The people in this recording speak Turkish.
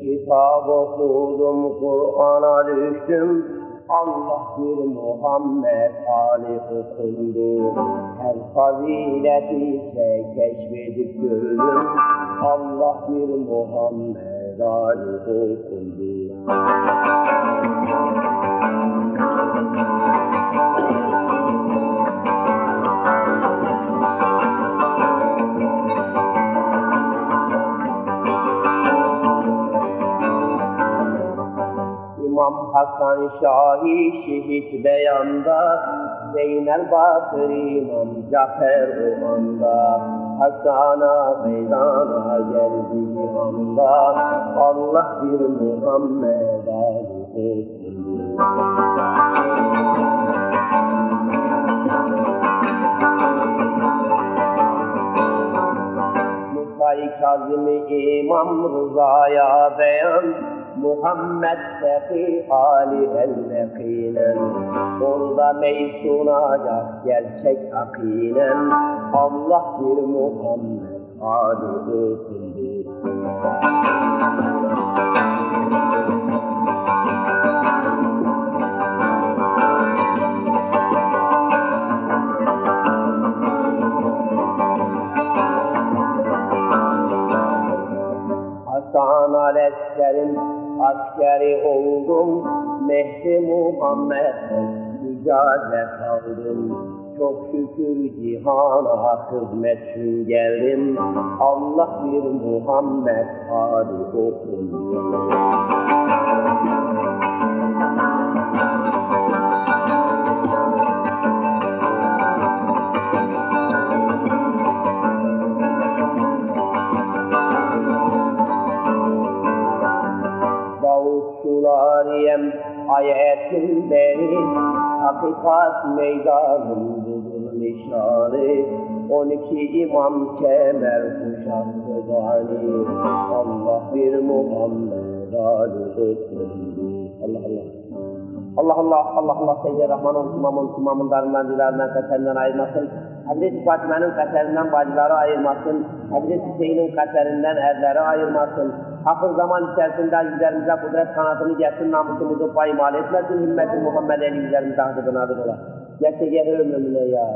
kitap okudum, Kur'an'a düştüm. Allah bir Muhammed Ali okundu. Her fazileti ise keşfedip gördüm. Allah bir Muhammed Ali okundu. İmam Hasan Şahi şehit beyanda Zeynel Bakır İmam Cafer o anda Hasan'a meydana geldi cihanda Allah bir Muhammed Ali Kazım-ı İmam Rıza'ya beyan Muhammed Sefi Ali el-Nekinen Orada meysunacak gerçek akinen Allah bir Muhammed Ali okundu Aleyhisselam askeri oldum. Mehdi Muhammed icazet aldım Çok şükür cihana hizmet için geldim. Allah bir Muhammed Ali okundu ayetin beri Hakikat meydanındır nişanı On iki imam kemer kuşaktı gani Allah bir Muhammed Ali okundu Allah Allah Allah Allah Allah Allah Seyyid Rahman'ın imamın imamın darından dilerinden kaçarından ayırmasın. Hazreti Fatime'nin kaçarından bacıları ayırmasın. Hazreti Hüseyin'in kaçarından erleri ayırmasın. Hafız zaman içerisinde yüzlerimize kudret kanatını gelsin, namusumuzu paymal etmesin. Himmeti Muhammed Ali yüzlerimize hakkı nadir ola. Gerçeğe ömrümüne ya.